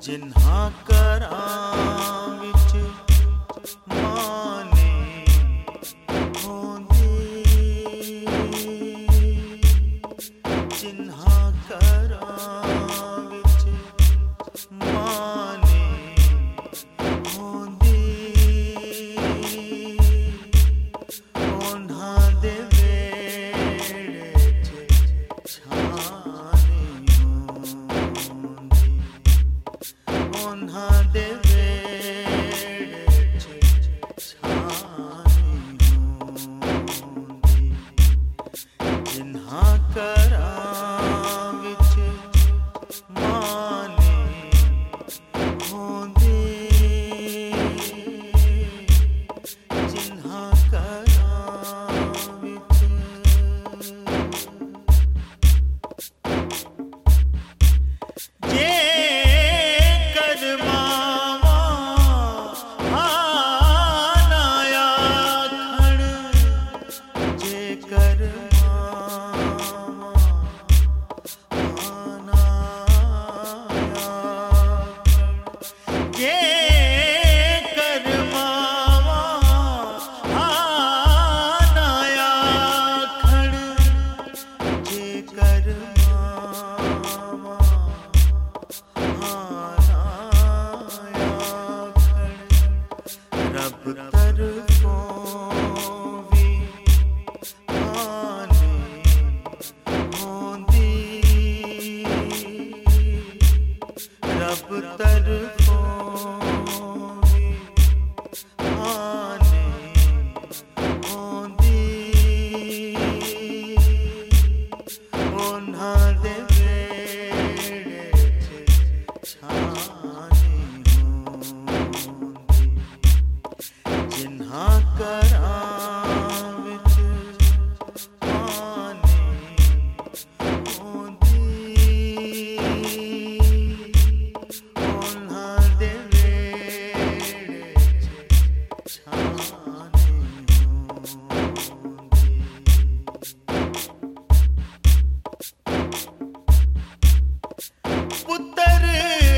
ਜਿਨ੍ਹਾਂ ਕਰਾਂ ਵਿੱਚ آرام کر کے پتر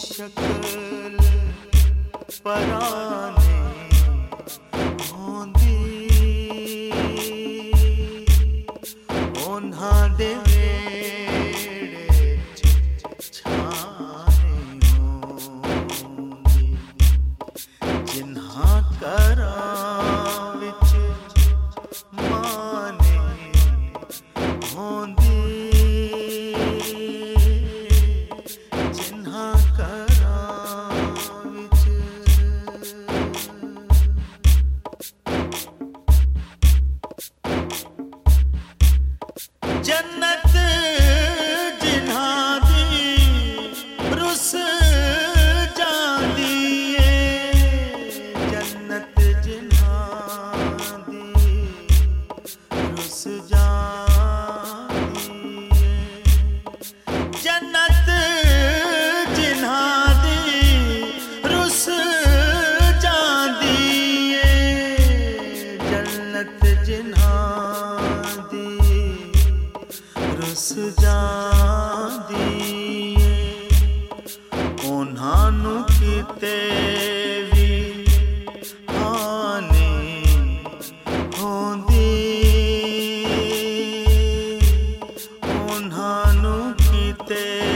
شکل پرانے انہانو تیر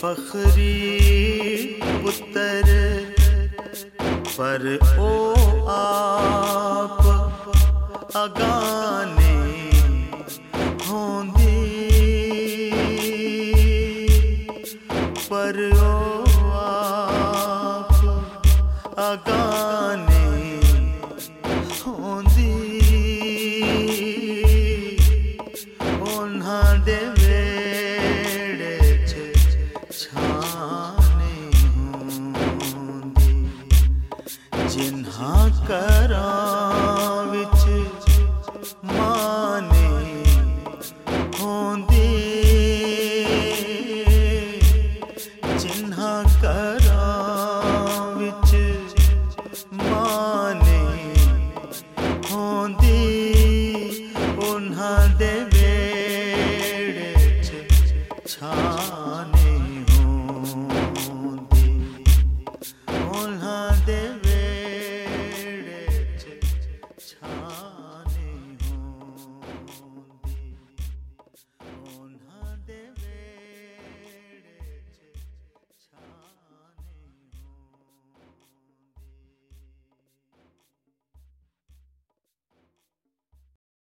فخری پتر پتر پر او آ جانے ہوندی